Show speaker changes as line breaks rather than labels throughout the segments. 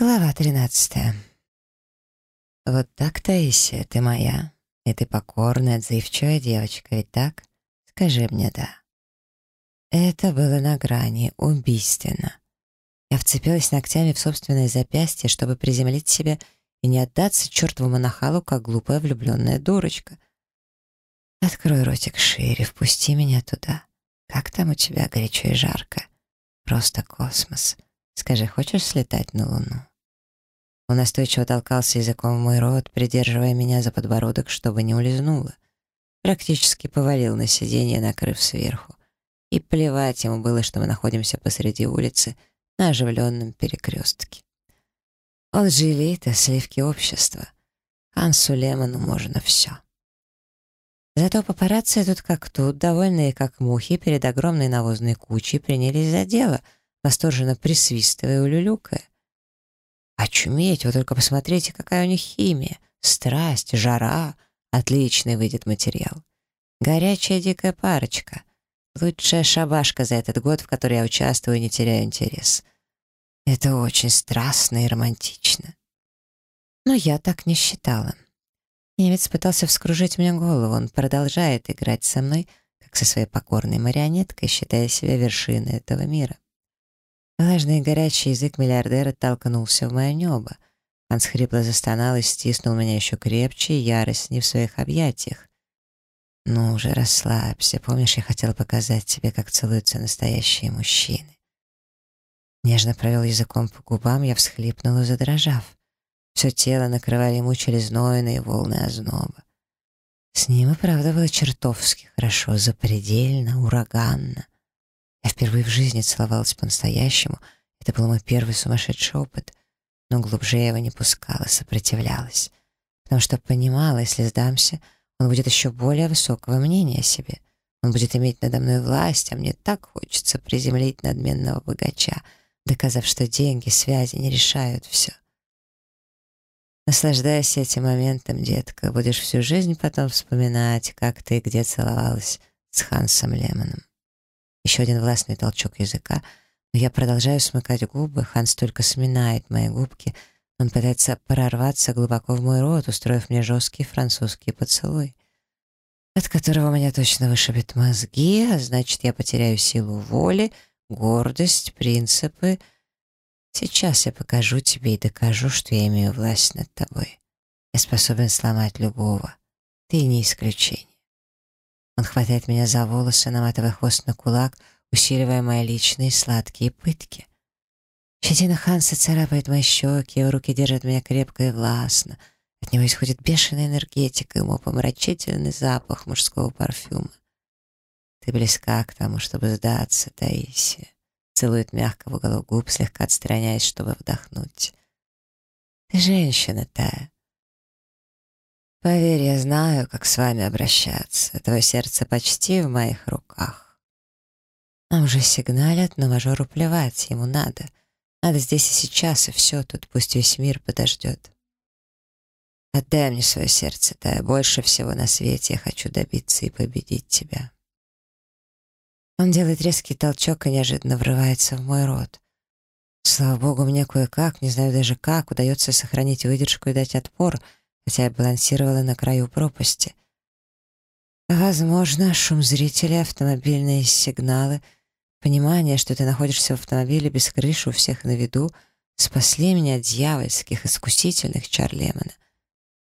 Глава тринадцатая. Вот так, Таисия, ты моя, и ты покорная, отзывчивая девочка, ведь так? Скажи мне «да». Это было на грани, убийственно. Я вцепилась ногтями в собственное запястье, чтобы приземлить себя и не отдаться чертовому нахалу, как глупая влюбленная дурочка. Открой ротик шире, впусти меня туда. Как там у тебя горячо и жарко? Просто космос. Скажи, хочешь слетать на Луну? Он настойчиво толкался языком в мой рот, придерживая меня за подбородок, чтобы не улизнуло. Практически повалил на сиденье, накрыв сверху. И плевать ему было, что мы находимся посреди улицы на оживленном перекрестке. Он же элита, сливки общества. Хансу Лемону можно все. Зато папарацци тут как тут, довольные как мухи, перед огромной навозной кучей принялись за дело, восторженно присвистывая и улюлюкая. Очуметь, вы только посмотрите, какая у них химия, страсть, жара, отличный выйдет материал. Горячая дикая парочка. Лучшая шабашка за этот год, в которой я участвую, не теряя интерес. Это очень страстно и романтично. Но я так не считала. Немец пытался вскружить мне голову. Он продолжает играть со мной, как со своей покорной марионеткой, считая себя вершиной этого мира. Влажный горячий язык миллиардера толкнулся в мое небо. Ханс хрипло застонал и стиснул меня еще крепче, ярость не в своих объятиях. «Ну уже расслабься. Помнишь, я хотел показать тебе, как целуются настоящие мужчины?» Нежно провел языком по губам, я всхлипнула, задрожав. Все тело накрывали и мучили знойные волны озноба. С ним и правда было чертовски хорошо, запредельно, ураганно. Я впервые в жизни целовалась по-настоящему. Это был мой первый сумасшедший опыт. Но глубже я его не пускала, сопротивлялась. Потому что понимала, если сдамся, он будет еще более высокого мнения о себе. Он будет иметь надо мной власть, а мне так хочется приземлить надменного богача, доказав, что деньги, связи не решают все. Наслаждайся этим моментом, детка. Будешь всю жизнь потом вспоминать, как ты где целовалась с Хансом Лемоном. Еще один властный толчок языка, но я продолжаю смыкать губы, Ханс только сминает мои губки, он пытается прорваться глубоко в мой рот, устроив мне жесткий французский поцелуй, от которого меня точно вышибет мозги, а значит, я потеряю силу воли, гордость, принципы. Сейчас я покажу тебе и докажу, что я имею власть над тобой. Я способен сломать любого. Ты не исключение. Он хватает меня за волосы, наматывая хвост на кулак, усиливая мои личные сладкие пытки. Щетина Ханса царапает мои щеки, его руки держат меня крепко и властно. От него исходит бешеная энергетика, ему помрачительный запах мужского парфюма. Ты близка к тому, чтобы сдаться, Таисия. Целует мягко в уголок губ, слегка отстраняясь, чтобы вдохнуть. Ты женщина, Тая. Поверь, я знаю, как с вами обращаться. Твое сердце почти в моих руках. А уже сигналят, но мажору плевать, ему надо. Надо здесь и сейчас, и все, тут пусть весь мир подождет. Отдай мне свое сердце, да, больше всего на свете я хочу добиться и победить тебя. Он делает резкий толчок и неожиданно врывается в мой рот. Слава богу, мне кое-как, не знаю даже как, удается сохранить выдержку и дать отпор — хотя я балансировала на краю пропасти. Возможно, шум зрителей, автомобильные сигналы, понимание, что ты находишься в автомобиле без крыши у всех на виду, спасли меня от дьявольских, искусительных чар Лемона.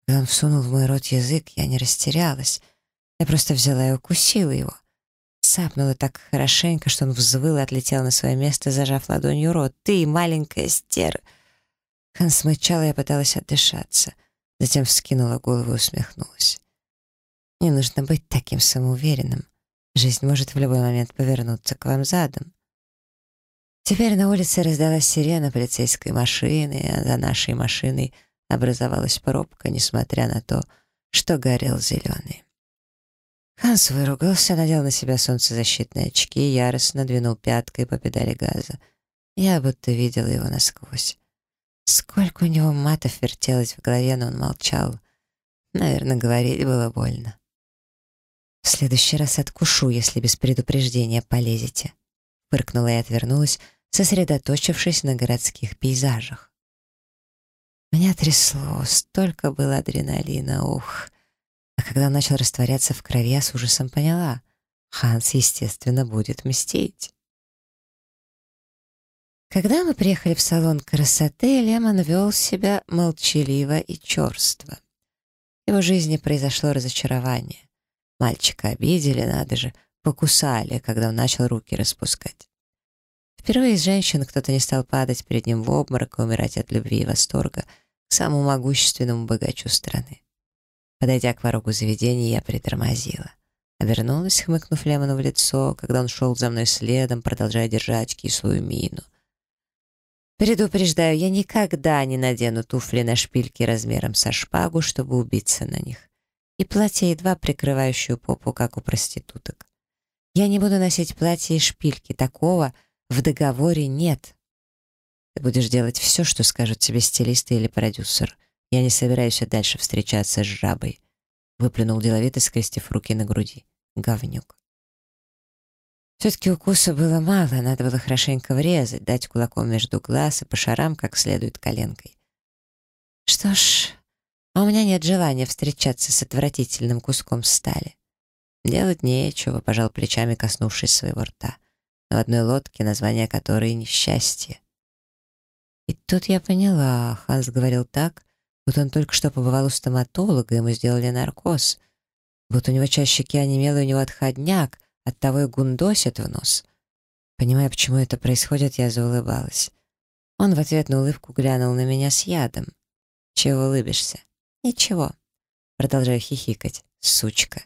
Когда он всунул в мой рот язык, я не растерялась. Я просто взяла и укусила его. Цапнула так хорошенько, что он взвыл и отлетел на свое место, зажав ладонью рот. «Ты, маленькая стер!» Хан смычал, и я пыталась отдышаться — Затем вскинула голову и усмехнулась. «Не нужно быть таким самоуверенным. Жизнь может в любой момент повернуться к вам задом». Теперь на улице раздалась сирена полицейской машины, а за нашей машиной образовалась пробка, несмотря на то, что горел зеленый. Ханс выругался, надел на себя солнцезащитные очки и яростно двинул пяткой по педали газа. Я будто видела его насквозь. Сколько у него матов вертелось в голове, но он молчал. Наверное, говорить было больно. «В следующий раз откушу, если без предупреждения полезете», — фыркнула и отвернулась, сосредоточившись на городских пейзажах. Меня трясло, столько было адреналина, ух. А когда начал растворяться в крови, я с ужасом поняла. Ханс, естественно, будет мстить. Когда мы приехали в салон красоты, Лемон вел себя молчаливо и черство. В его жизни произошло разочарование. Мальчика обидели, надо же, покусали, когда он начал руки распускать. Впервые из женщин кто-то не стал падать перед ним в обморок и умирать от любви и восторга к самому могущественному богачу страны. Подойдя к порогу заведения, я притормозила. Обернулась, хмыкнув Лемону в лицо, когда он шел за мной следом, продолжая держать кислую мину. Предупреждаю, я никогда не надену туфли на шпильки размером со шпагу, чтобы убиться на них. И платье, едва прикрывающую попу, как у проституток. Я не буду носить платье и шпильки. Такого в договоре нет. Ты будешь делать все, что скажут тебе стилисты или продюсер. Я не собираюсь дальше встречаться с жабой. Выплюнул деловито, скрестив руки на груди. Говнюк. Все-таки укуса было мало, надо было хорошенько врезать, дать кулаком между глаз и по шарам как следует коленкой. Что ж, а у меня нет желания встречаться с отвратительным куском стали. Делать нечего, пожал плечами, коснувшись своего рта. В одной лодке, название которой «Несчастье». И тут я поняла, Ханс говорил так, вот он только что побывал у стоматолога, ему сделали наркоз. Вот у него чаще щеки онемел, и у него отходняк, оттого и гундосит в нос. Понимая, почему это происходит, я заулыбалась. Он в ответ на улыбку глянул на меня с ядом. «Чего улыбишься?» «Ничего». Продолжаю хихикать. «Сучка».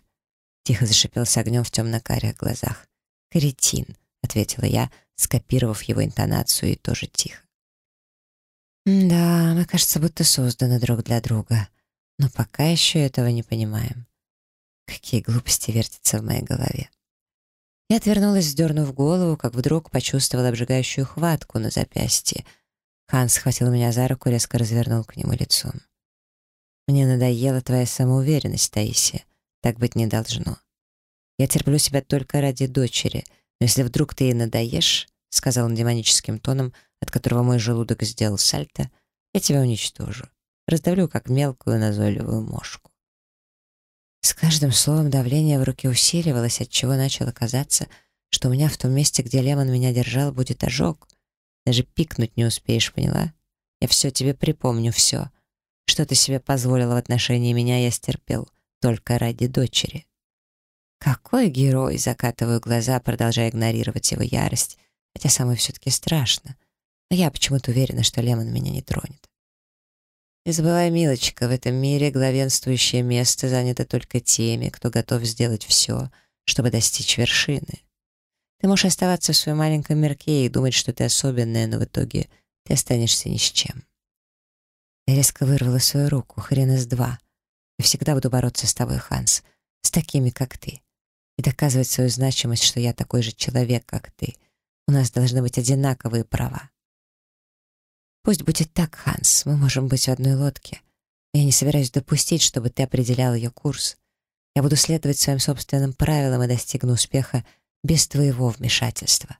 Тихо зашипел с огнем в темно-карих глазах. «Кретин», — ответила я, скопировав его интонацию и тоже тихо. «Да, мы, кажется, будто созданы друг для друга, но пока еще этого не понимаем. Какие глупости вертятся в моей голове». Я отвернулась, сдернув голову, как вдруг почувствовала обжигающую хватку на запястье. Ханс схватил меня за руку, резко развернул к нему лицом. «Мне надоела твоя самоуверенность, Таисия. Так быть не должно. Я терплю себя только ради дочери, но если вдруг ты ей надоешь, — сказал он демоническим тоном, от которого мой желудок сделал сальто, — я тебя уничтожу. Раздавлю, как мелкую назойливую мошку. С каждым словом давление в руке усиливалось, отчего начало казаться, что у меня в том месте, где Лемон меня держал, будет ожог. Даже пикнуть не успеешь, поняла? Я все тебе припомню, все. Что ты себе позволила в отношении меня, я стерпел. Только ради дочери. Какой герой, закатываю глаза, продолжая игнорировать его ярость, хотя самой все-таки страшно. Но я почему-то уверена, что Лемон меня не тронет. Не забывай, милочка, в этом мире главенствующее место занято только теми, кто готов сделать все, чтобы достичь вершины. Ты можешь оставаться в своем маленьком мирке и думать, что ты особенная, но в итоге ты останешься ни с чем. Я резко вырвала свою руку, хрен из два. Я всегда буду бороться с тобой, Ханс, с такими, как ты, и доказывать свою значимость, что я такой же человек, как ты. У нас должны быть одинаковые права. Пусть будет так, Ханс, мы можем быть в одной лодке. я не собираюсь допустить, чтобы ты определял ее курс. Я буду следовать своим собственным правилам и достигну успеха без твоего вмешательства.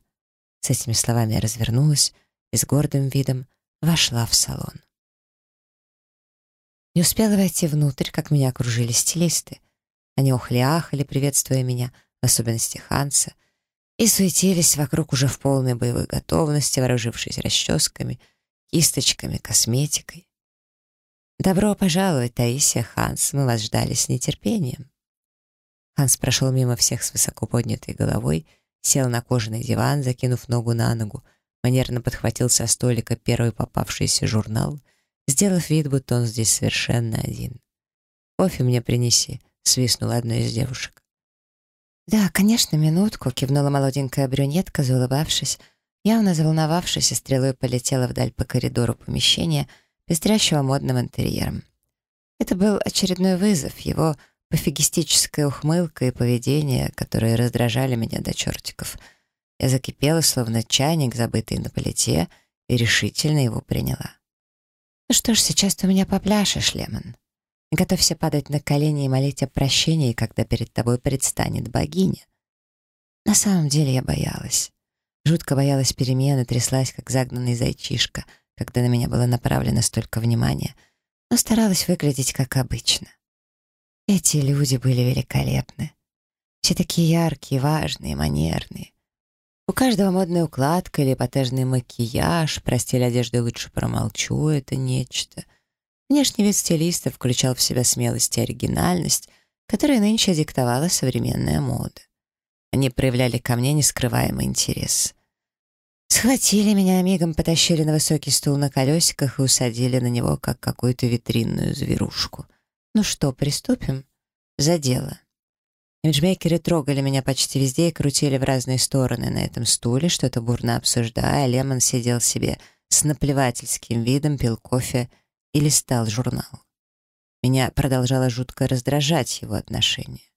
С этими словами я развернулась и с гордым видом вошла в салон. Не успела войти внутрь, как меня окружили стилисты. Они охли-ахали, приветствуя меня, в особенности Ханса, и суетились вокруг уже в полной боевой готовности, вооружившись расческами — кисточками, косметикой. «Добро пожаловать, Таисия Ханс, мы вас ждали с нетерпением». Ханс прошел мимо всех с высоко поднятой головой, сел на кожаный диван, закинув ногу на ногу, манерно подхватил со столика первый попавшийся журнал, сделав вид, будто он здесь совершенно один. «Кофе мне принеси», — свистнула одна из девушек. «Да, конечно, минутку», — кивнула молоденькая брюнетка, заулыбавшись, Явно заволновавшись, стрелой полетела вдаль по коридору помещения, пестрящего модным интерьером. Это был очередной вызов, его пофигистическая ухмылка и поведение, которые раздражали меня до чертиков. Я закипела, словно чайник, забытый на плите, и решительно его приняла. «Ну что ж, сейчас ты у меня попляшешь, Лемон. Готовься падать на колени и молить о прощении, когда перед тобой предстанет богиня». На самом деле я боялась. Жутко боялась перемены, тряслась, как загнанный зайчишка, когда на меня было направлено столько внимания, но старалась выглядеть как обычно. Эти люди были великолепны. Все такие яркие, важные, манерные. У каждого модная укладка или эпатажный макияж, про стиль одежды лучше промолчу, это нечто. Внешний вид стилиста включал в себя смелость и оригинальность, которые нынче диктовала современная мода. Они проявляли ко мне нескрываемый интерес. Схватили меня, мигом потащили на высокий стул на колесиках и усадили на него, как какую-то витринную зверушку. Ну что, приступим? За дело. Имиджмейкеры трогали меня почти везде и крутили в разные стороны на этом стуле, что-то бурно обсуждая, а Лемон сидел себе с наплевательским видом, пил кофе и листал журнал. Меня продолжало жутко раздражать его отношение.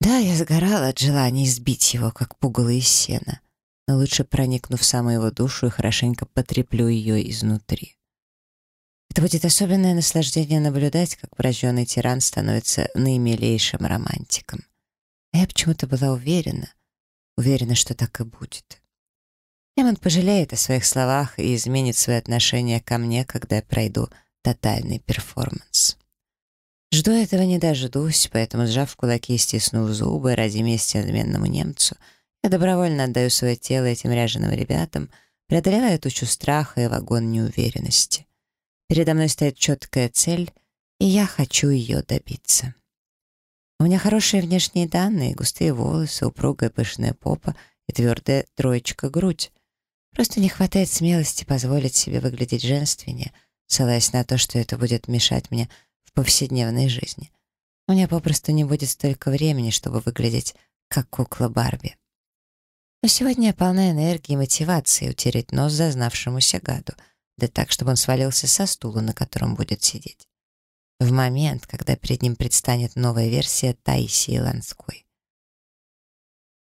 Да, я сгорала от желания избить его, как пугало из сена, но лучше проникнув в самую его душу и хорошенько потреплю ее изнутри. Это будет особенное наслаждение наблюдать, как прожженный тиран становится наимилейшим романтиком. А я почему-то была уверена, уверена, что так и будет. Эммон пожалеет о своих словах и изменит свои отношения ко мне, когда я пройду тотальный перформанс. Жду этого не дождусь, поэтому, сжав кулаки и стиснув зубы ради мести надменному немцу, я добровольно отдаю свое тело этим ряженым ребятам, преодолевая тучу страха и вагон неуверенности. Передо мной стоит четкая цель, и я хочу ее добиться. У меня хорошие внешние данные, густые волосы, упругая пышная попа и твердая троечка грудь. Просто не хватает смелости позволить себе выглядеть женственнее, ссылаясь на то, что это будет мешать мне в повседневной жизни. У меня попросту не будет столько времени, чтобы выглядеть как кукла Барби. Но сегодня я полна энергии и мотивации утереть нос зазнавшемуся гаду — да так, чтобы он свалился со стула, на котором будет сидеть. В момент, когда перед ним предстанет новая версия Таисии Ланской.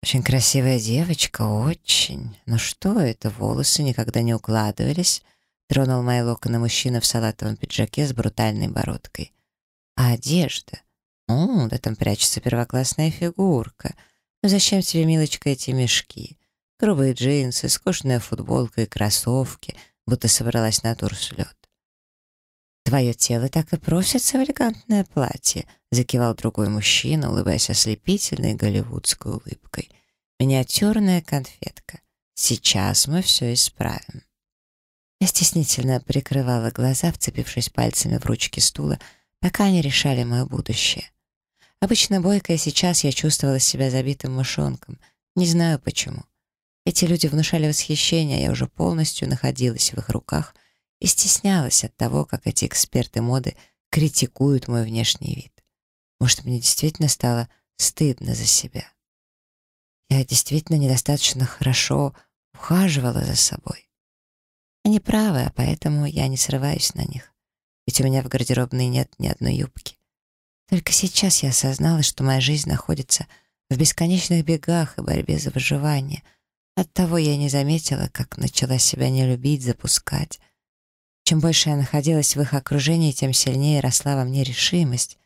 Очень красивая девочка, очень. Но что это, волосы никогда не укладывались. Тронул мои локоны мужчина в салатовом пиджаке с брутальной бородкой. А одежда? О, да там прячется первоклассная фигурка. Ну зачем тебе, милочка, эти мешки? Грубые джинсы, скучная футболка и кроссовки — будто собралась на турслет. «Твое тело так и просится в элегантное платье», закивал другой мужчина, улыбаясь ослепительной голливудской улыбкой. «Миниатюрная конфетка. Сейчас мы все исправим». Я стеснительно прикрывала глаза, вцепившись пальцами в ручки стула, пока они решали мое будущее. Обычно бойкая, сейчас я чувствовала себя забитым мышонком. Не знаю почему. Эти люди внушали восхищение, а я уже полностью находилась в их руках и стеснялась от того, как эти эксперты моды критикуют мой внешний вид. Может, мне действительно стало стыдно за себя. Я действительно недостаточно хорошо ухаживала за собой. Они правы, а поэтому я не срываюсь на них. Ведь у меня в гардеробной нет ни одной юбки. Только сейчас я осознала, что моя жизнь находится в бесконечных бегах и борьбе за выживание — Оттого я не заметила, как начала себя не любить, запускать. Чем больше я находилась в их окружении, тем сильнее росла во мне решимость.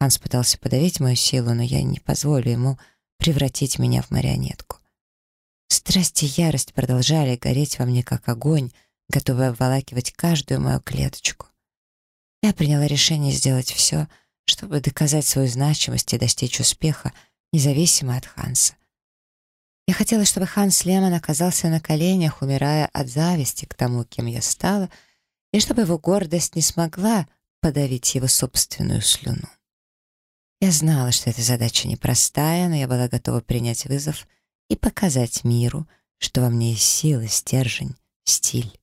Ханс пытался подавить мою силу, но я не позволю ему превратить меня в марионетку. Страсть и ярость продолжали гореть во мне, как огонь, готовый обволакивать каждую мою клеточку. Я приняла решение сделать все, чтобы доказать свою значимость и достичь успеха, независимо от Ханса. Я хотела, чтобы Ханс Лемон оказался на коленях, умирая от зависти к тому, кем я стала, и чтобы его гордость не смогла подавить его собственную слюну. Я знала, что эта задача непростая, но я была готова принять вызов и показать миру, что во мне есть сила, стержень, стиль